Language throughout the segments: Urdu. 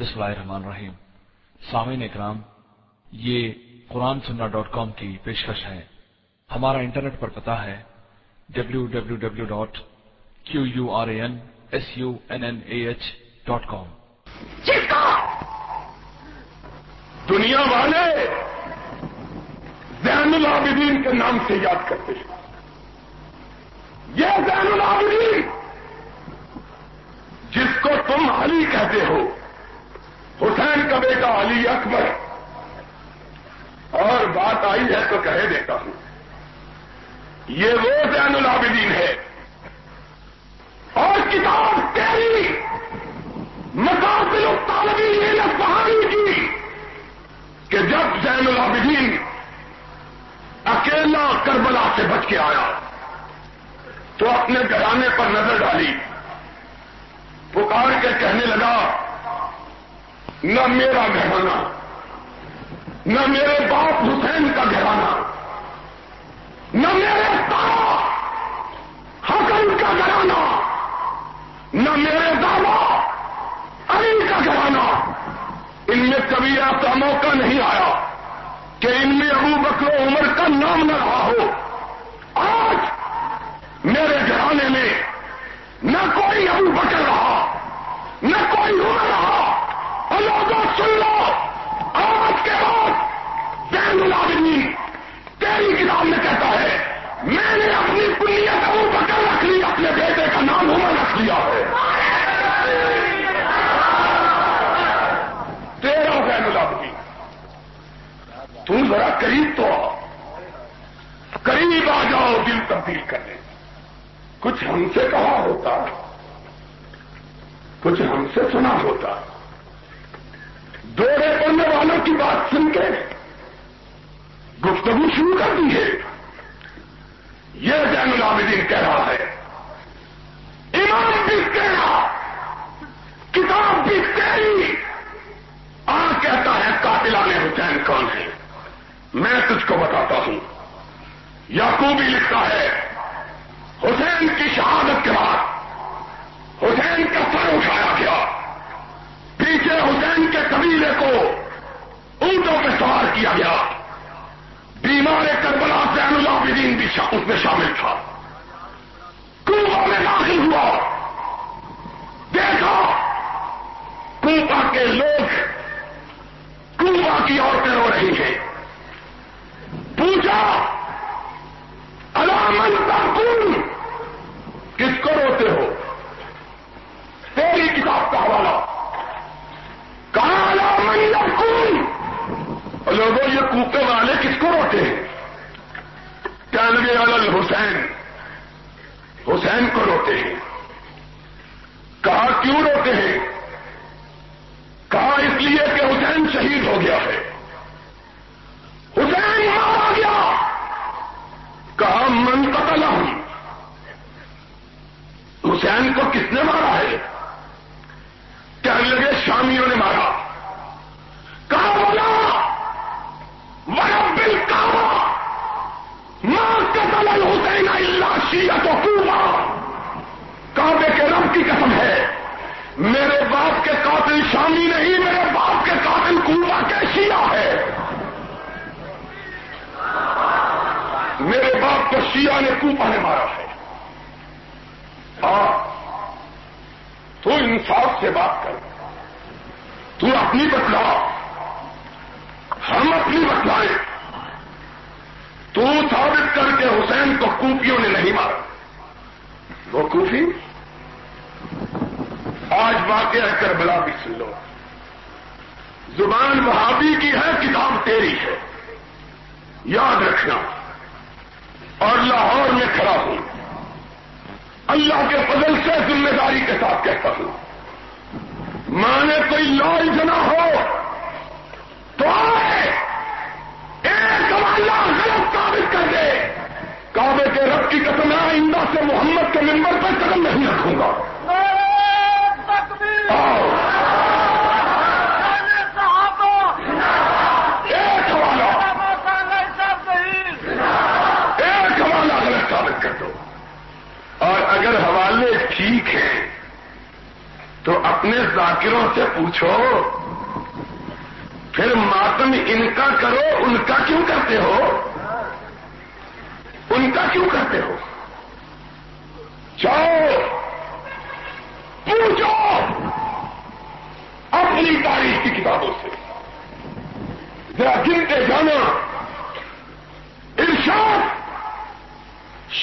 بسم اللہ الرحمن الرحیم۔ سامعین اکرام، یہ قرآن سننا ڈاٹ کام کی پیشکش ہے۔ ہمارا انٹرنیٹ پر پتا ہے W W W dot Q U R A N S U N N A H dot com. دنیا والے زین العابدین کے نام سے یاد کرتے ہیں۔ یہ زین العابدین جس کو تم علی کہتے ہو حسین کا بیٹا علی اکبر۔ اور بات آئی ہے تو کہہ دیتا ہوں۔ یہ وہ زین العابدین ہے۔ اور کتاب تیری مسافل طالبین پہاڑی کی کہ جب زین العابدین اکیلا کربلا سے بچ کے آیا تو اپنے گھرانے پر نظر ڈالی پکار کے کہنے لگا نہ میرا گھرانا نہ میرے باپ حسین کا گھرانا نہ میرے تارا حسن کا گھرانا نہ میرے دادا علی کا گھرانا ان میں کبھی ایسا موقع نہیں آیا کہ ان میں ابو بکر و عمر کا نام نہ رہا ہو۔ آج میرے گھرانے میں نہ کوئی ابو بکر رہا، نہ کوئی عمر رہا۔ لوگوں سن لو۔ آج کے بعد زین العالمین تیری کتاب میں کہتا ہے، میں نے اپنی کنیت ابو بکر رکھ لی، اپنے بیٹے کا نام عمر رکھ لیا ہے۔ تیرا زین العالمین تم ذرا قریب تو آ قریب آ جاؤ دل تبدیل کرنے۔ کچھ ہم سے کہا ہوتا، کچھ ہم سے سنا ہوتا۔ دوڑے پڑنے والوں کی بات سن کے گفتگو شروع کر دی ہے۔ یہ زین العابدین کہہ رہا ہے۔ امام بھی تیرا، کتاب بھی تیری۔ آ کہتا ہے قاتلان حسین کون ہے۔ میں تجھ کو بتاتا ہوں۔ یعقوبی لکھتا ہے، حسین کی شہادت کے بعد حسین کا سر اٹھایا گیا۔ پیچھے حسین کے قبیلے کو اونٹوں پہ سوار کیا گیا۔ بیمار کربلا زین العابدین بھی اس میں شامل تھا۔ کنواں میں داخل ہوا۔ دیکھا۔ کنواں کے لوگ کنواں کی عورتیں رو رہی ہیں پوچھا علامن تم کس کو روتے ہو تیری کتاب کا حوالہ کہاں علامن تم لوگوں یہ کوپے والے کس کو روتے ہیں کہنے الل حسین حسین کو روتے ہیں۔ کہا کیوں روتے ہیں؟ کہا اس لیے کہ حسین شہید ہو گیا ہے۔ حسین مارا گیا۔ کہا، من قتل ہوں حسین کو کس نے مارا ہے؟ کہنے لگے، شامیوں نے مارا کہا بولا مربل کہا ماں قتل حسین اللہ شیعت و کوبا کعبے کے رب کی قسم ہے میرے باپ کے قاتل شامی نہیں، میرے باپ کے قاتل کوبا کے شیعہ ہے میرے باپ کو شیعہ نے کوپا نے مارا ہے۔ تو انصاف سے بات کر۔ تو اپنی بتلا ہم اپنی بتلائیں۔ تو ثابت کر کے حسین کو کوپیوں نے نہیں مارا۔ وہ کوفی؟ آج واقعہ کربلا بھی سن لو۔ زبان وہابی کی ہے، کتاب تیری ہے۔ یاد رکھنا۔ اور لاہور میں کھڑا ہوں۔ اللہ کے فضل سے ذمہ داری کے ساتھ کہتا ہوں۔ مانے کوئی لال جنا ہو، تو ایک اللہ غلط ثابت کر دے۔ کعبے کے رب کی قسم آئندہ سے محمد کے ممبر پر قدم نہیں رکھوں گا۔ ٹھیک ہیں، تو اپنے ذاکروں سے پوچھو۔ پھر ماتم ان کا کرو، ان کا کیوں کرتے ہو ان کا کیوں کرتے ہو جاؤ پوچھو اپنی تاریخ کی کتابوں سے ذرا گنتے جانا ارشاد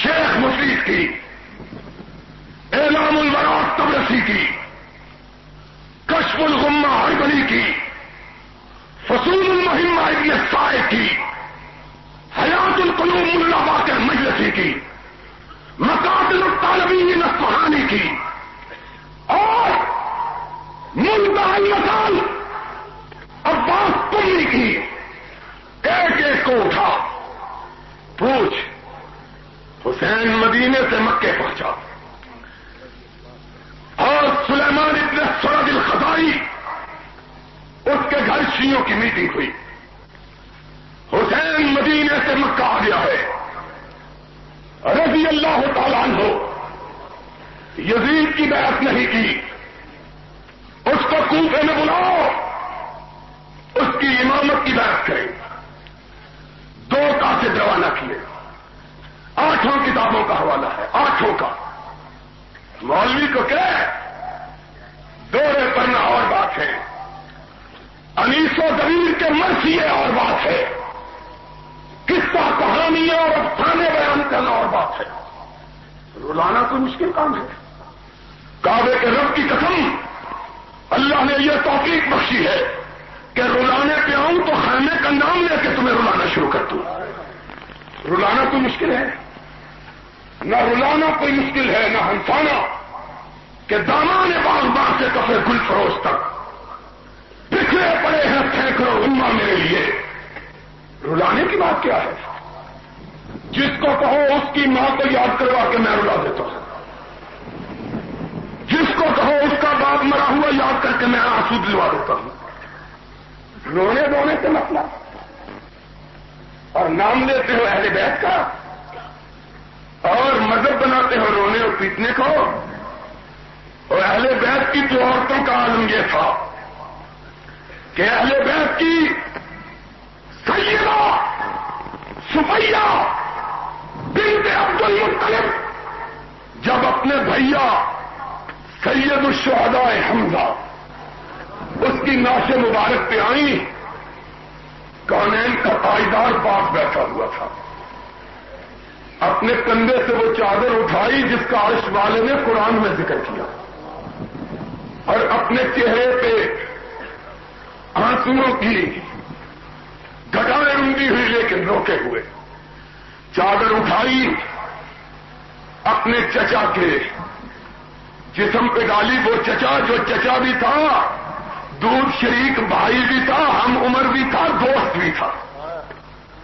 شیخ مفید کی اعلام البراط تبرسی کی کشف الغمہ ہربلی کی فصول المہم ابن سائے کی حیات القلوم ملا باقر مجلسی کی مقاتل الطالبین نسمہانی کی اور ملتا المسال عباس کمری کی ایک ایک کو اٹھا پوچھ حسین مدینے سے مکے پہنچا اور سلیمان ابن سورج الخزائی اس کے گھر شیوں کی میٹنگ ہوئی۔ حسین مدینے سے مکہ آ گیا ہے۔ رضی اللہ تعالیٰ ہو یزید کی بیعت نہیں کی اس کو کوفے میں بلاؤ اس کی امامت کی بحث کریں دو کاسے روانہ کیے آٹھوں کتابوں کا حوالہ ہے آٹھوں کا مولوی کو کیا دورے پڑنا اور بات ہے انیس و زمین کے مرثی ہے اور بات ہے قصہ کہانی اور افسانے بیان کرنا اور بات ہے۔ رولانا تو مشکل کام ہے۔ کعبے کے رب کی قسم، اللہ نے یہ توفیق بخشی ہے کہ رولانے پہ آؤں تو خانے کا نام لے کے تمہیں رلانا شروع کر دوں۔ رلانا تو مشکل ہے؟ نہ رلانا کوئی مشکل ہے، نہ ہنسانا کہ دامان باغ باغ سے کپڑے گل فروش تک۔ بکھرے پڑے ہیں سینکڑوں اما میرے لیے۔ رلانے کی بات کیا ہے؟ جس کو کہو اس کی ماں کو یاد کروا کے میں رلا دیتا ہوں۔ جس کو کہو اس کا باپ مرا ہوا یاد کر کے میں آنسو دلوا دیتا ہوں۔ رونے دھونے سے مطلب اور نام لیتے ہو اہل بیت کا۔ اور مذہب بناتے ہو رونے اور پیٹنے کو۔ اور اہل بیت کی تو عورتوں کا عالم یہ تھا کہ اہل بیت کی سیدہ سفیا بنت المطلب جب اپنے بھیا سید الشہداء حمزہ اس کی ناش مبارک پہ آئی کانین کا پائیدار پاس بیٹھا ہوا تھا۔ اپنے کندھے سے وہ چادر اٹھائی، جس کا عرش والے نے قرآن میں ذکر کیا۔ اور اپنے چہرے پہ آنسو کی گٹارے رنگی ہوئی، لیکن روکے ہوئے۔ چادر اٹھائی اپنے چچا کے جسم پہ ڈالی، وہ چچا جو چچا بھی تھا، دودھ شریک، بھائی بھی تھا، ہم عمر بھی تھا، دوست بھی تھا،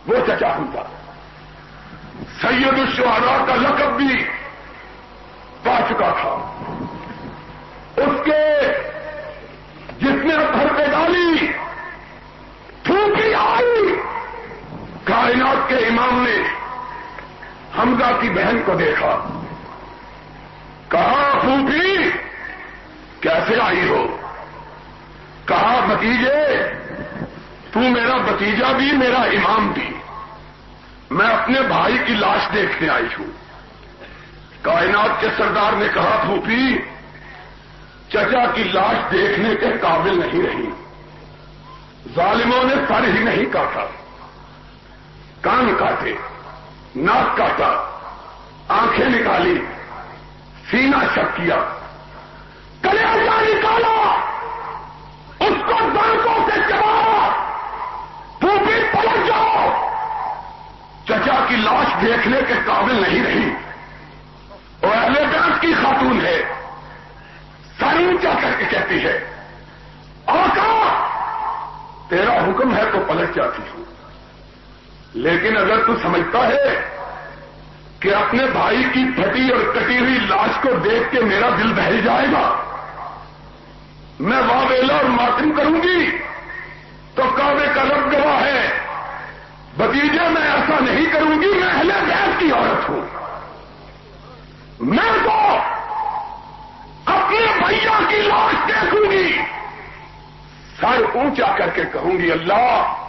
وہ چچا ہم تھا۔ سید الشہدا کا لقب بھی پا چکا تھا۔ اس کے جس نے گھر پہ ڈالی تھوکی آئی کائنات کے امام نے حمزہ کی بہن کو دیکھا۔ کہا، پھوپھی، کیسے آئی ہو؟ کہا بتیجے تو میرا بتیجا بھی، میرا امام بھی۔ میں اپنے بھائی کی لاش دیکھنے آئی ہوں۔ کائنات کے سردار نے کہا، پھوپھی، چچا کی لاش دیکھنے کے قابل نہیں رہی۔ ظالموں نے سر ہی نہیں کاٹا۔ کان کاٹے۔ ناک کاٹا، آنکھیں نکالی سینا شک کیا۔ کلیجا نکالا، اس کو دانتوں سے چبا پھوپھی پلٹ جاؤ۔ چچا کی لاش دیکھنے کے قابل نہیں رہی۔ اور اہل کی خاتون ہے۔ سر کر کے کہتی ہے، آقا، تیرا حکم ہے تو پلٹ جاتی ہوں۔ لیکن اگر تو سمجھتا ہے کہ اپنے بھائی کی پھٹی اور کٹی ہوئی لاش کو دیکھ کے میرا دل بہل جائے گا، میں واویلا اور ماتم کروں گی، تو کعبے کا رب گواہ ہے۔ بتیجے میں ایسا نہیں کروں گی، میں اہل بیت کی عورت ہوں۔ میں تو اپنے بھیا کی لاش دیکھوں گی۔ سر اونچا کر کے کہوں گی، اللہ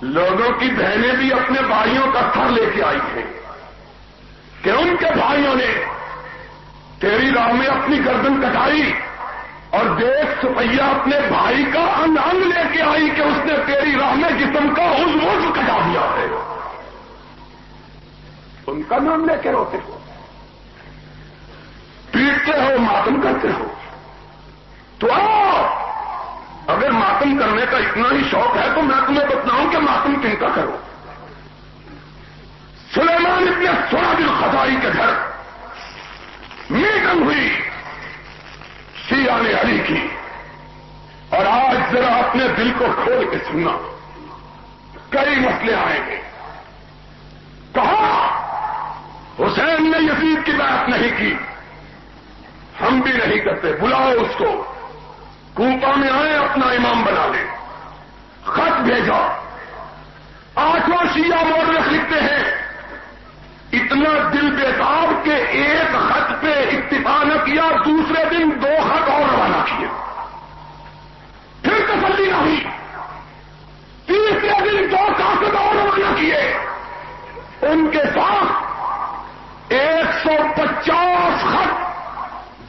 لوگوں کی بہنیں بھی اپنے بھائیوں کا سر لے کے آئی ہیں کہ ان کے بھائیوں نے تیری راہ میں اپنی گردن کٹائی اور دیکھ سپیا اپنے بھائی کا انگ انگ لے کے آئی کہ اس نے تیری راہ میں جسم کا اس روز کٹا دیا ہے۔ ان کا نام لے کے روتے ہو۔ پیٹتے ہو، ماتم کرتے ہو۔ تو آؤ، اگر ماتم کرنے کا اتنا ہی شوق ہے تو میں تمہیں بتاؤں کہ ماتم کن کا کرو۔ سلیمان اتنے سونا دل کے گھر میٹنگ ہوئی شیعہ نے علی کی۔ اور آج ذرا اپنے دل کو کھول کے سننا۔ کئی مسئلے آئیں گے کہا، حسین نے یزید کی بات نہیں کی۔ ہم بھی نہیں کرتے، بلاؤ اس کو۔ کوپا میں آئے اپنا امام بنا لے خط بھیجا۔ آٹھوں شیعہ مورخ لکھتے ہیں، اتنا دل بےتاب کے ایک خط پہ اتفاق نہ کیا، دوسرے دن دو خط اور روانہ کیے۔ پھر تسلی نہ ہوئی تیسرے دن دو کاغذ اور روانہ کیے۔ ان کے ساتھ ایک سو پچاس خط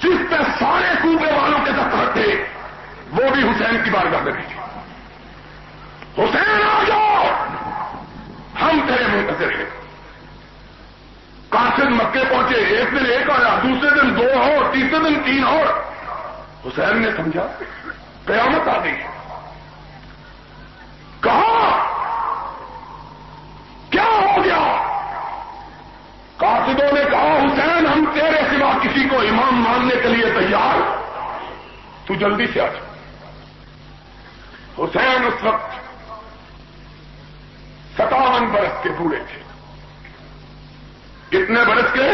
جس پہ سارے کوبے والوں کے دفتر تھے، وہ بھی حسین کی بارگاہ میں بھیجی حسین آ جاؤ ہم تیرے منتظر ہیں کاشد مکے پہنچے ایک دن ایک آیا دوسرے دن دو اور تیسرے دن تین اور۔ حسین نے سمجھا، قیامت آ گئی۔ کہا، کیا ہو گیا؟ کاشدوں نے کہا، حسین، ہم تیرے سوا کسی کو امام ماننے کے لیے تیار۔ تو جلدی سے آ جا۔ حسین اس وقت ستاون برس کے بوڑھے تھے۔ کتنے برس کے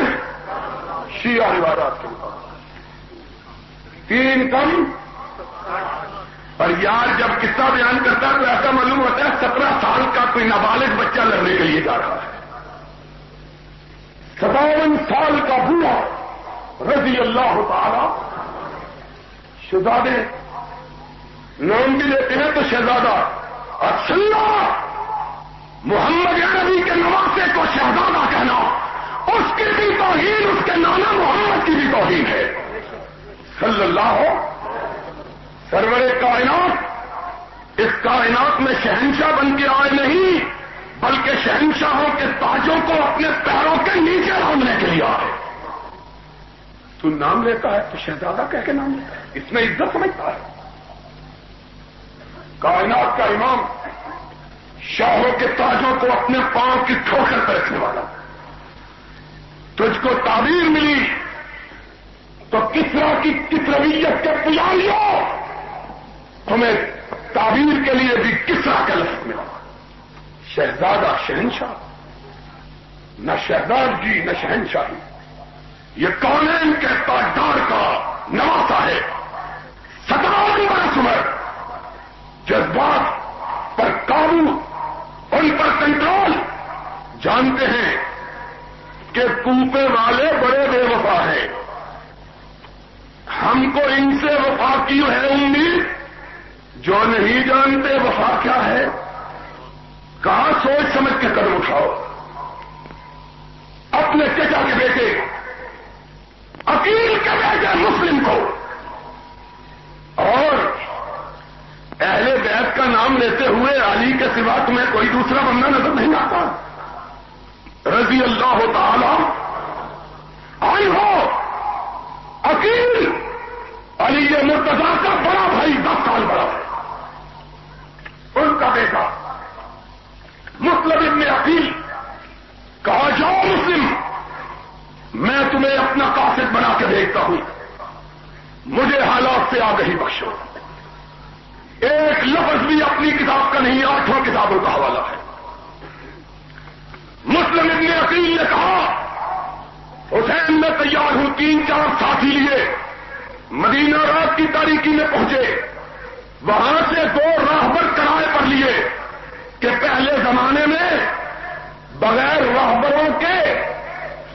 شیعہ روایات کے مطابق۔ تین کم اور یار جب قصہ بیان کرتا ہے تو ایسا معلوم ہوتا ہے سترہ سال کا کوئی نابالغ بچہ لڑنے کے لیے جا رہا ہے۔ ستاون سال کا بوڑھا رضی اللہ تعالی شہزادے نام بھی لیتے ہیں تو شہزادہ اچھا محمد نبی کے نواسے کو شہزادہ کہنا، اس کی بھی توہین، اس کے نانا محمد کی بھی توہین ہے۔ صلی اللہ ہو، سرور کائنات، اس کائنات میں شہنشاہ بن کے آئے نہیں، بلکہ شہنشاہوں کے تاجوں کو اپنے پیروں کے نیچے رونے کے لیے آئے۔ تو نام لیتا ہے تو شہزادہ کہہ کے نام لیتا ہے، اس میں عزت سمجھتا ہے۔ کائنات کا امام شاہوں کے تاجوں کو اپنے پاؤں کی ٹھوکر پر رکھنے والا۔ تجھ کو تعبیر ملی تو کس طرح کی کس رویت کے پجاریوں تمہیں تعبیر کے لیے بھی کس طرح کا لفظ ملا شہزادہ شہنشاہ، نہ شہزادگی جی، نہ شہنشاہی۔ یہ کون ہے ان کے تاجدار کا نواسا ہے۔ ستاون برس عمر۔ جذبات پر قابو، ان پر کنٹرول۔ جانتے ہیں کہ کوپے والے بڑے بے وفا ہیں۔ ہم کو ان سے وفا کی ہے امید؟ جو نہیں جانتے وفا کیا ہے؟ کہاں سوچ سمجھ کے قدم اٹھاؤ؟ اپنے چچا کے بیٹے، عقیل کے بیٹے مسلم کو۔ اور اہل بیت کا نام لیتے ہوئے علی کے سوا تمہیں کوئی دوسرا بندہ نظر نہیں آتا؟ رضی اللہ تعالی آئی ہو عقیل! علی مرتضا کا بڑا بھائی، دس سال بڑا ہے۔ ان کا بیٹا مسلم ابن عقیل کہا، جاؤ مسلم، میں تمہیں اپنا قاصد بنا کے بھیجتا ہوں۔ مجھے حالات سے آگہی بخشو۔ ایک لفظ بھی اپنی کتاب کا نہیں آٹھوں کتابوں کا حوالہ ہے۔ مسلم ابن عقیل نے کہا، حسین، میں تیار ہوں، تین چار ساتھی لیے۔ مدینہ رات کی تاریخی میں پہنچے۔ وہاں سے دو راہبر کرائے پر لیے کہ پہلے زمانے میں بغیر راہبروں کے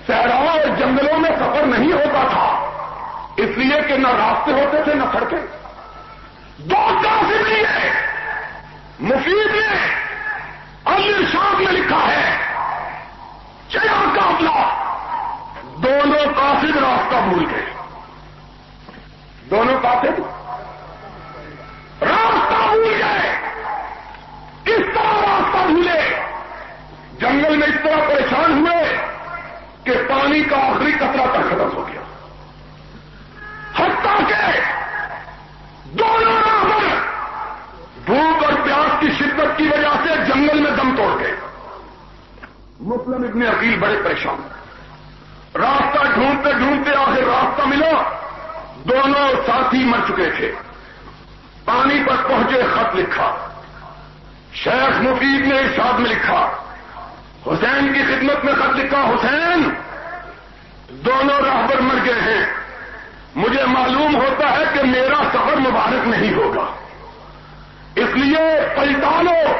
صحراؤں اور جنگلوں میں سفر نہیں ہوتا تھا۔ اس لیے کہ نہ راستے ہوتے تھے نہ سڑکیں۔ دو کافی مفید نے الرشاد میں لکھا ہے۔ چیا قافلہ دونوں قاصد راستہ بھول گئے۔ دونوں قاصد راستہ بھول گئے کس طرح راستہ بھولے؟ جنگل میں اس طرح پریشان ہوئے کہ پانی کا آخری کترا تک ختم ہو گیا۔ حتیٰ کہ دونوں راہبر بھوک اور پیاس کی شدت کی وجہ سے جنگل میں دم توڑ گئے۔ مسلم ابن عقیل بڑے پریشان۔ راستہ ڈھونڈتے ڈھونڈتے آخر راستہ ملا۔ دونوں ساتھی مر چکے تھے۔ پانی پر پہنچے خط لکھا۔ شیخ مفید نے ارشاد میں لکھا، حسین کی خدمت میں خط لکھا، حسین، دونوں راہبر مر گئے ہیں۔ مجھے معلوم ہوتا ہے کہ میرا سفر مبارک نہیں ہوگا۔ اس لیے پلٹالو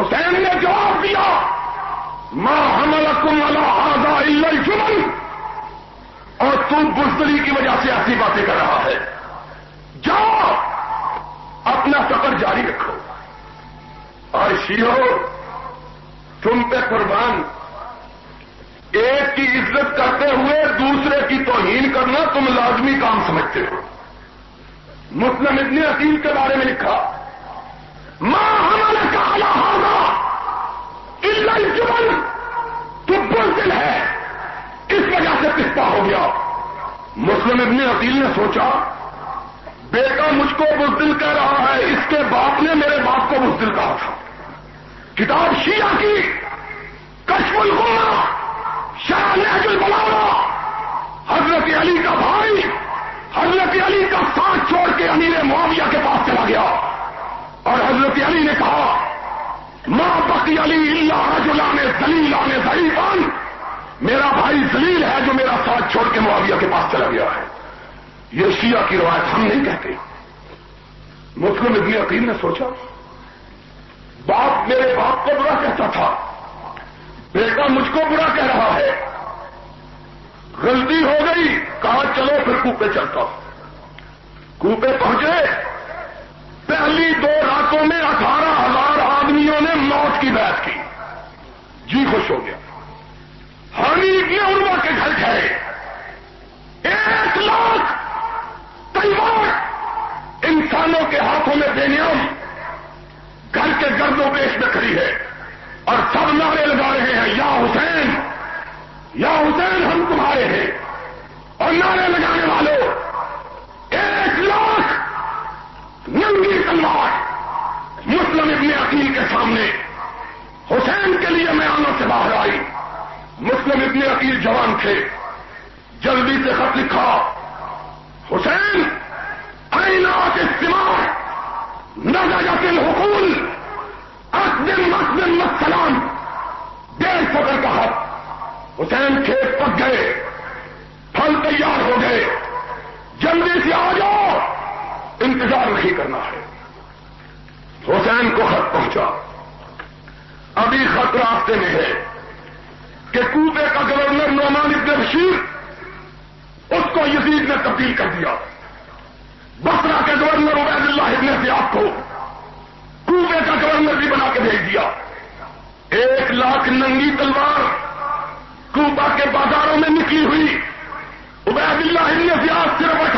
حسین نے جواب دیا ماں حمل کم اللہ جمن اور تم کی وجہ سے ایسی باتیں کر رہا ہے۔ جاؤ، اپنا سفر جاری رکھو۔ اور شیو تم پہ قربان۔ ایک کی عزت کرتے ہوئے دوسرے کی توہین کرنا تم لازمی کام سمجھتے ہو۔ مسلم ابن عقیل کے بارے میں لکھا ماں ہمارا کالا ہوگا جبن تو بزدل ہے، اس وجہ سے پستا ہو گیا۔ مسلم ابن عقیل نے سوچا، بیٹا مجھ کو بزدل کہہ رہا ہے، اس کے باپ نے میرے باپ کو بزدل کہا تھا۔ کتاب شیعہ کی کشم الغمہ شاہ نہج البلاوا حضرت علی کا بھائی، حضرت علی کا ساتھ چھوڑ کے امیر معاویہ کے پاس چلا گیا۔ اور حضرت علی نے کہا ماں بقی علی اللہ رجلان دلیلان ضعیفان میرا بھائی زلیل ہے جو میرا ساتھ چھوڑ کے معاویہ کے پاس چلا گیا ہے۔ یہ شیعہ کی روایت ہم نہیں کہتے۔ مسلم ابن عقیم نے سوچا۔ باپ میرے باپ کو برا کہتا تھا۔ بیٹا مجھ کو برا کہہ رہا ہے۔ غلطی ہو گئی۔ کہا چلو پھر کوپے چلتا کوپے پہنچے۔ پہلی دو راتوں میں اٹھارہ ہزار آدمیوں نے موت کی بات کی۔ جی خوش ہو گیا۔ ہانی کی اروا کے گھر کھڑے۔ ایک لاکھ تیوار انسانوں کے ہاتھوں میں بے نیم گھر کے گرد و پیش میں کھڑی ہے۔ اور سب نعرے لگا رہے ہیں، یا حسین یا حسین ہم تمہارے ہیں۔ اور نعرے لگانے والوں، ایک لاکھ ننگی تلوار مسلم ابن عقیل کے سامنے۔ حسین کے لیے میں آنوں سے باہر آئی۔ مسلم ابن عقیل جوان تھے۔ جلدی سے خط لکھا۔ حسین آئینات استعمال نظر الحقول اقدم مسلم مسلام ڈیڑھ سفر کا حق۔ حسین کھیت پک گئے، پھل تیار ہو گئے۔ جلدی سے آ جاؤ، انتظار نہیں کرنا ہے۔ حسین کو خط پہنچا۔ ابھی خط راستے میں ہے۔ کہ کوبے کا گورنر نعمان ابن بشیر اس کو یزید نے تبدیل کر دیا۔ بسرا کے گورنر عبید اللہ ابن زیاد کو کوبے کا گورنر بھی بنا کے بھیج دیا۔ ایک لاکھ ننگی تلوار کوبا کے بازاروں میں نکلی ہوئی۔ عبید اللہ ابن زیاد صرف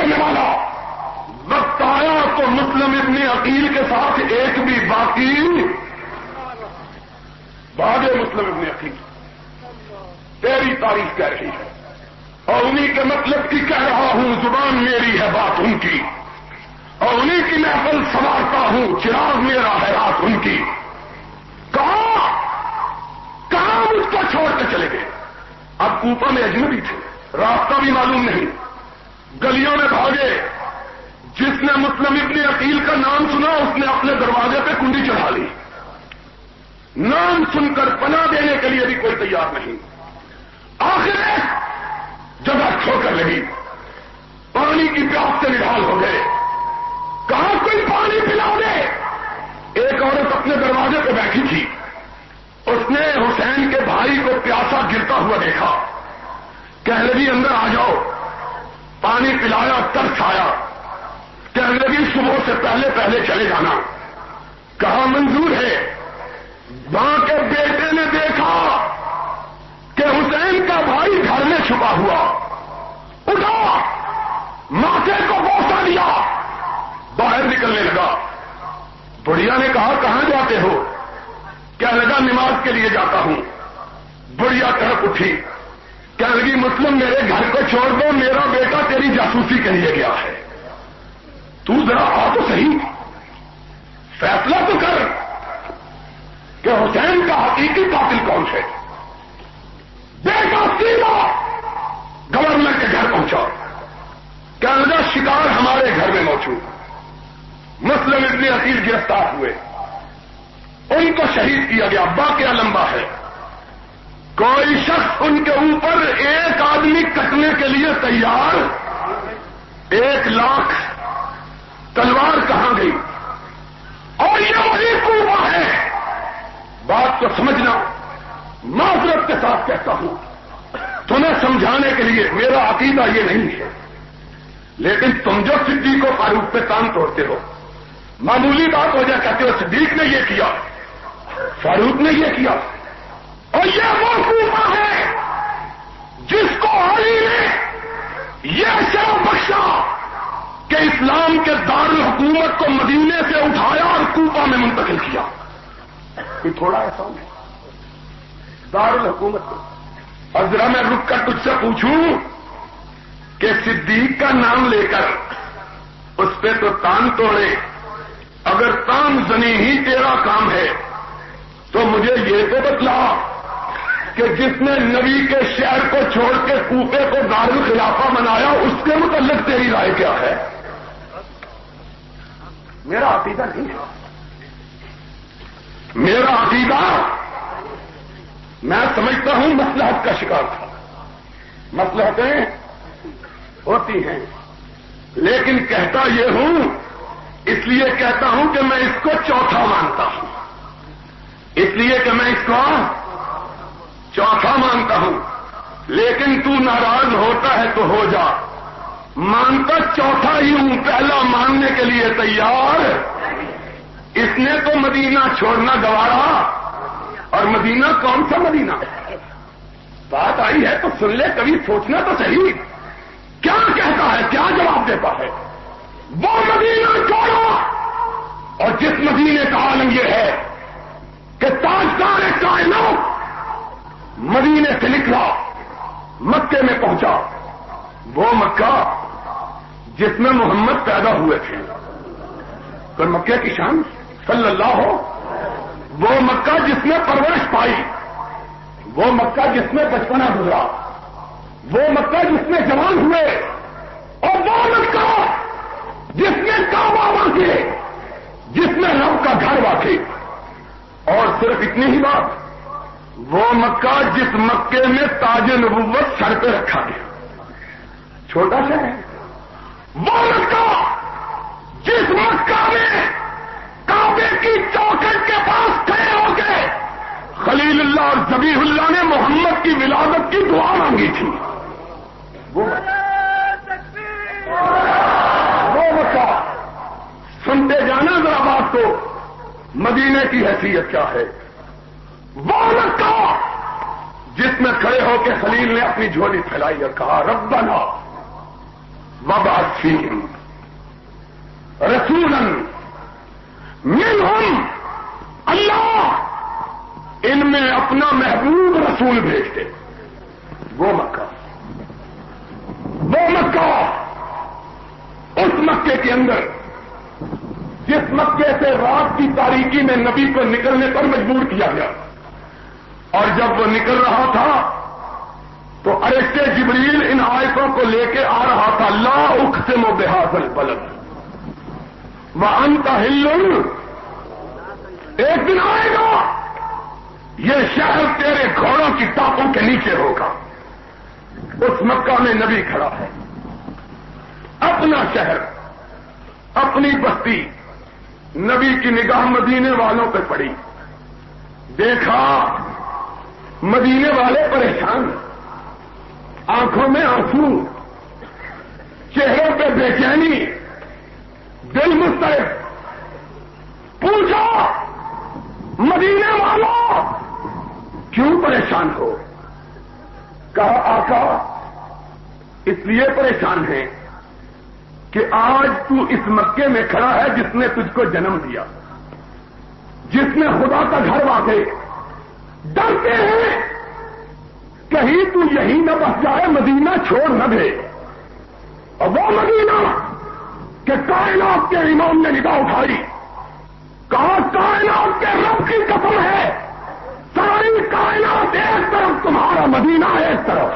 ایک لاکھ موت کی بات مسلم ابن عقیل کے ساتھ ایک بھی باقی۔ بعد مسلم ابن عقیل۔ تیری تاریخ کہہ رہی ہے۔ اور انہی کے مطلب کی کہہ رہا ہوں، زبان میری ہے بات ان کی۔ اور انہی کی میں محفل سوارتا ہوں، چراغ میرا ہے رات ان کی۔ کہاں؟ کہاں اس کو چھوڑ کے چلے گئے؟ اب کوپا میں اجنبی تھے راستہ بھی معلوم نہیں۔ گلیوں میں بھاگے۔ جس نے مسلم ابن عقیل کا نام سنا، اس نے اپنے دروازے پہ کنڈی چڑھا لی۔ نام سن کر پناہ دینے کے لیے بھی کوئی تیار نہیں۔ آخر جگہ چھو کر لگی، پانی کی پیاس سے نڈال ہو گئے۔ کہاں کوئی پانی پلا دے ایک عورت اپنے دروازے پہ بیٹھی تھی۔ اس نے حسین کے بھائی کو پیاسا گرتا ہوا دیکھا۔ کہنے لگی، اندر آ جاؤ۔ پانی پلایا، ترس آیا۔ کہنے لگی صبح سے پہلے پہلے چلے جانا۔ کہاں منظور ہے؟ ماں کے بیٹے نے دیکھا کہ حسین کا بھائی گھر میں چھپا ہوا۔ اٹھا۔ ماتھے کو بوسا دیا۔ باہر نکلنے لگا۔ بڑھیا نے کہا، کہاں جاتے ہو؟ کیا لگا، نماز کے لیے جاتا ہوں۔ بڑھیا طرف اٹھی۔ کیا لگی مسلم میرے گھر کو چھوڑ دو، میرا بیٹا تیری جاسوسی کے لیے گیا ہے۔ تو ذرا آ تو صحیح۔ فیصلہ تو کر کہ حسین کا حقیقی قاتل کون ہے۔ بیٹا سیدھا گورنر کے گھر پہنچا۔ کیا لگا شکار ہمارے گھر میں موجود۔ مسلم ابن عقیل گرفتار ہوئے۔ ان کو شہید کیا گیا ابا لمبا ہے۔ کوئی شخص ان کے اوپر ایک آدمی کٹنے کے لیے تیار ایک لاکھ تلوار کہاں گئی؟ اور یہ وہی کنواں ہے۔ بات کو سمجھنا معذرت کے ساتھ کہتا ہوں۔ تمہیں سمجھانے کے لیے میرا عقیدہ یہ نہیں ہے۔ لیکن تم جو صدیق کو فاروق پہ تان توڑتے ہو، معمولی بات ہو جائے کہتے ہو صدیق نے یہ کیا، فاروق نے یہ کیا۔ اور یہ وہ کنواں ہے جس کو علی نے یہ شرف بخشا کہ اسلام کے دارالحکومت کو مدینے سے اٹھایا اور کوپا میں منتقل کیا۔ کوئی تھوڑا ایسا نہیں دارالحکومت کو۔ اور ذرا میں رک کر تجھ سے پوچھوں کہ صدیق کا نام لے کر اس پہ تو تان توڑے۔ اگر تان زنی ہی تیرا کام ہے تو مجھے یہ تو بتلا۔ کہ جس نے نبی کے شہر کو چھوڑ کے کوپے کو دار خلافہ منایا، اس کے متعلق تیری رائے کیا ہے؟ میرا عقیدہ نہیں ہے۔ میرا عقیدہ، میں سمجھتا ہوں مسلحت کا شکار تھا۔ مسلحتیں ہوتی ہیں، لیکن کہتا یہ ہوں، اس لیے کہتا ہوں کہ میں اس کو چوتھا مانتا ہوں۔ اس لیے کہ میں اس کو چوتھا مانتا ہوں۔ لیکن تو ناراض ہوتا ہے تو ہو جا۔ مانتا چوتھا ہی ہوں، پہلا ماننے کے لیے تیار۔ اس نے تو مدینہ چھوڑنا گوارا۔ اور مدینہ کون سا مدینہ؟ بات آئی ہے تو سن لے، کبھی سوچنا تو صحیح۔ کیا کہتا ہے؟ کیا جواب دیتا ہے؟ وہ مدینہ چھوڑا اور جس مدینے کا عالم یہ ہے کہ تاجدار کائنات مدینے سے نکلا، مکے میں پہنچا۔ وہ مکہ جس میں محمد پیدا ہوئے تھے۔ کوئی مکے کی شان صلی اللہ ہو۔ وہ مکہ جس میں پرورش پائی۔ وہ مکہ جس میں بچپنا گزرا۔ وہ مکہ جس میں جوان ہوئے۔ اور وہ مکہ جس میں کعبہ واقع جس میں رب کا گھر واقع۔ اور صرف اتنی ہی بات وہ مکہ جس مکے میں تاج نبوت سر پہ رکھا گیا۔ چھوٹا سا ہے۔ وہ مکہ جس مکہ میں کعبے کی چوکٹ کے پاس کھڑے ہو کے خلیل اللہ اور زبی اللہ نے محمد کی ولادت کی دعا مانگی تھی۔ وہ مکہ۔ سنتے جانا ذرا بات کو۔ مدینے کی حیثیت کیا ہے؟ وہ مکہ جس میں کھڑے ہو کے خلیل نے اپنی جھولی پھیلائی اور کہا، ربنا وبا فیم رسول من ہم اللہ ان میں اپنا محبوب رسول بھیجتے۔ وہ مکہ۔ وہ مکہ۔ اس مکے کے اندر، جس مکے سے رات کی تاریخی میں نبی کو نکلنے پر مجبور کیا گیا۔ اور جب وہ نکل رہا تھا تو ارشتے جبریل ان آیتوں کو لے کے آ رہا تھا، لا اخ سے مو بحاصل وہ انت ہل ایک دن آئے گا، یہ شہر تیرے گھوڑوں کی ٹاپوں کے نیچے ہوگا۔ اس مکہ میں نبی کھڑا ہے۔ اپنا شہر، اپنی بستی نبی کی نگاہ مدینے والوں پہ پڑی۔ دیکھا مدینے والے پریشان، آنکھوں میں آنسو، چہروں پہ بے چینی، دل مسترد پوچھا مدینے والوں کیوں پریشان ہو؟ کہا، آقا، اس لیے پریشان ہے کہ آج تو اس مکے میں کھڑا ہے جس نے تجھ کو جنم دیا، جس نے خدا کا گھر واقع ڈرتے ہیں۔ کہیں تو یہی نہ بس جائے، مدینہ چھوڑ نہ دے۔ اور وہ مدینہ کہ کائنات کے امام نے نگاہ اٹھائی۔ کہا کائنات کے رب کی قسم ہے؟ ساری کائنات ایک طرف، تمہارا مدینہ ایک طرف۔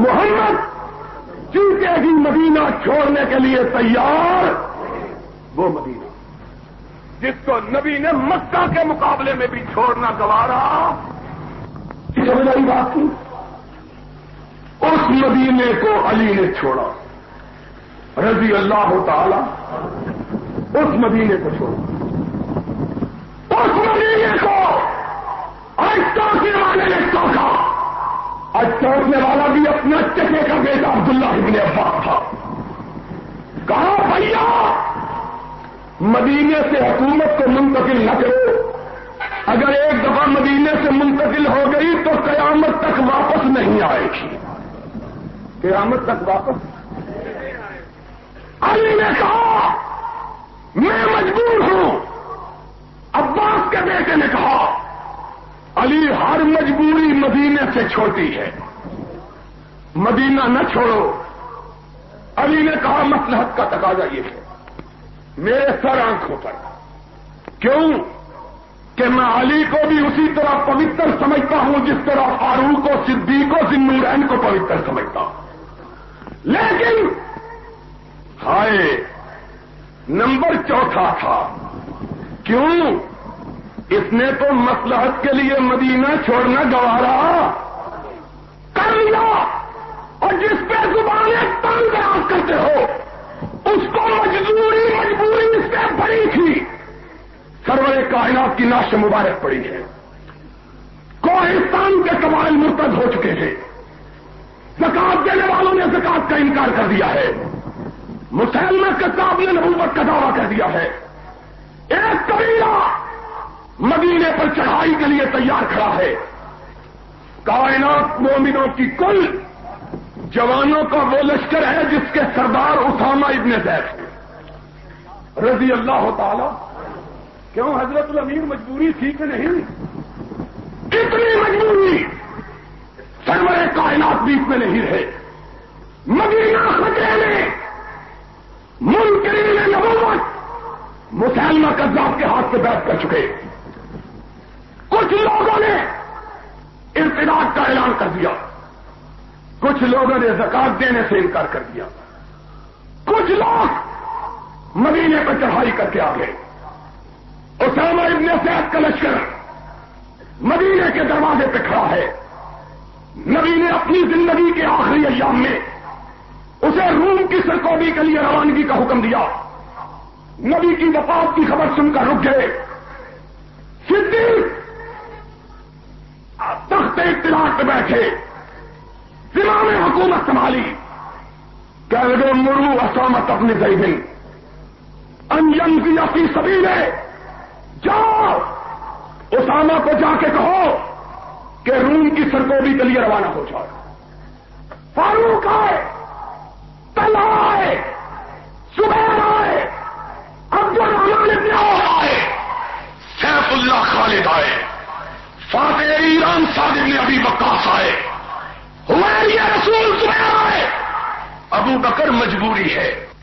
محمد چونکہ ہی مدینہ چھوڑنے کے لیے تیار۔ وہ مدینہ۔ جس کو نبی نے مکہ کے مقابلے میں بھی چھوڑنا گوارا سمجھ بات کی اس مدینے کو علی نے چھوڑا۔ رضی اللہ تعالی اس مدینے کو چھوڑا۔ اس مدینے کو آج چوکنے والے نے چوکا آج چوکنے والا بھی اپنا چکے کا بیٹا عبداللہ ابن عباس تھا۔ کہا، بھیا مدینے سے حکومت کو منتقل نہ کرو۔ اگر ایک دفعہ مدینے سے منتقل ہو گئی تو قیامت تک واپس نہیں آئے گی۔ قیامت تک واپس۔ علی نے کہا، میں مجبور ہوں۔ عباس کے بیٹے نے کہا، علی ہر مجبوری مدینے سے چھوٹی ہے۔ مدینہ نہ چھوڑو۔ علی نے کہا مسلحت کا تقاضا یہ ہے۔ میرے سر آنکھوں پر۔ کیوں؟ کہ میں علی کو بھی اسی طرح پوتر سمجھتا ہوں، جس طرح فاروق و صدیق و ذمورین کو پوتر سمجھتا ہوں۔ لیکن، ہائے، نمبر چوتھا تھا۔ کیوں؟ اس نے تو مسلحت کے لیے مدینہ چھوڑنا گوارا۔ کر لیا۔ اور جس پہ زبانیں تنگ دراز کرتے ہو اس کو مجبوری مجبوری اس سے بڑی تھی۔ سرور کائنات کی ناش مبارک پڑی ہے۔ کوہستان کے قبائل مرتد ہو چکے ہیں۔ زکات دینے والوں نے زکات کا انکار کر دیا ہے۔ مسلم کتاب نے نبوت کا دعویٰ کر دیا ہے۔ ایک قبیلہ مدینے پر چڑھائی کے لیے تیار کھڑا ہے۔ کائنات مومنوں کی کل جوانوں کا وہ لشکر ہے جس کے سردار اسامہ ابن زید رضی اللہ تعالی، کیوں حضرت الامیر مجبوری تھی کہ نہیں؟ اتنی مجبوری! سرور کائنات بیچ میں نہیں رہے۔ مدینہ خطرے میں منکرین نبوت مسلمہ کذاب کے ہاتھ سے بیٹھ کر چکے۔ کچھ لوگوں نے ارتداد کا اعلان کر دیا۔ کچھ لوگوں نے زکات دینے سے انکار کر دیا۔ کچھ لوگ مدینے پر چڑھائی کر کے آ گئے۔ اسامہ ابن صحت کا لشکر مدینے کے دروازے پہ کھڑا ہے۔ نبی نے اپنی زندگی کے آخری ایام میں اسے روم کی سرکوبی کے لیے روانگی کا حکم دیا۔ نبی کی وفات کی خبر سن کر رک گئے۔ صدیق تخت اطلاع پہ بیٹھے۔ سیما میں حکومت سنبھالی۔ کہ مرو اسامت اپنے دن انجم کی اپنی سبھی نے جاؤ۔ اسامہ کو جا کے کہو کہ روم کی سرکوبی کے لیے روانہ ہو جاؤ۔ فاروق آئے۔ تلا آئے۔ زبیر آئے۔ عبد الرحمان ابن عوف آئے۔ سیف اللہ خالد آئے۔ فاتح ایران صادق نے ابھی بکاس آئے۔ ہوئے رسول تمہیں ہے ابو بکر مجبوری ہے۔